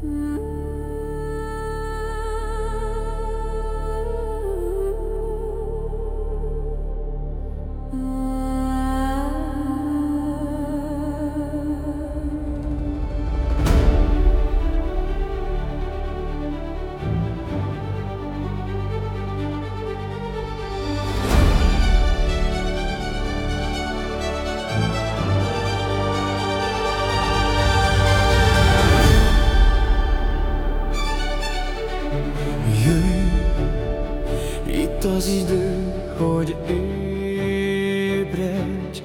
Itt az idő, hogy ébredj.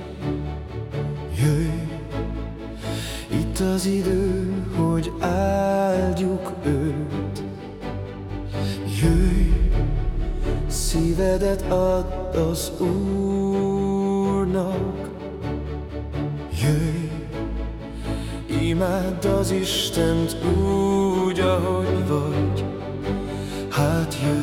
Jöjj. Itt az idő, hogy áldjuk őt. Jöjj. Szívedet add az Úrnak. Jöjj. Imádd az Istent úgy, ahogy vagy. Hát jöjj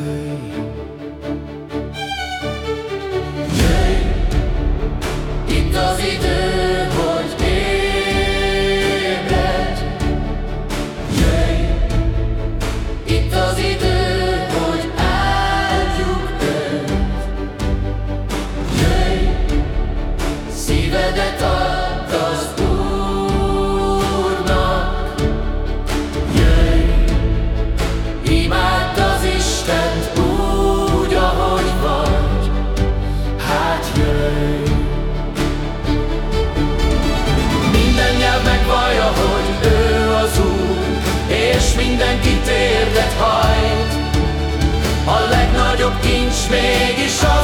mégis azokra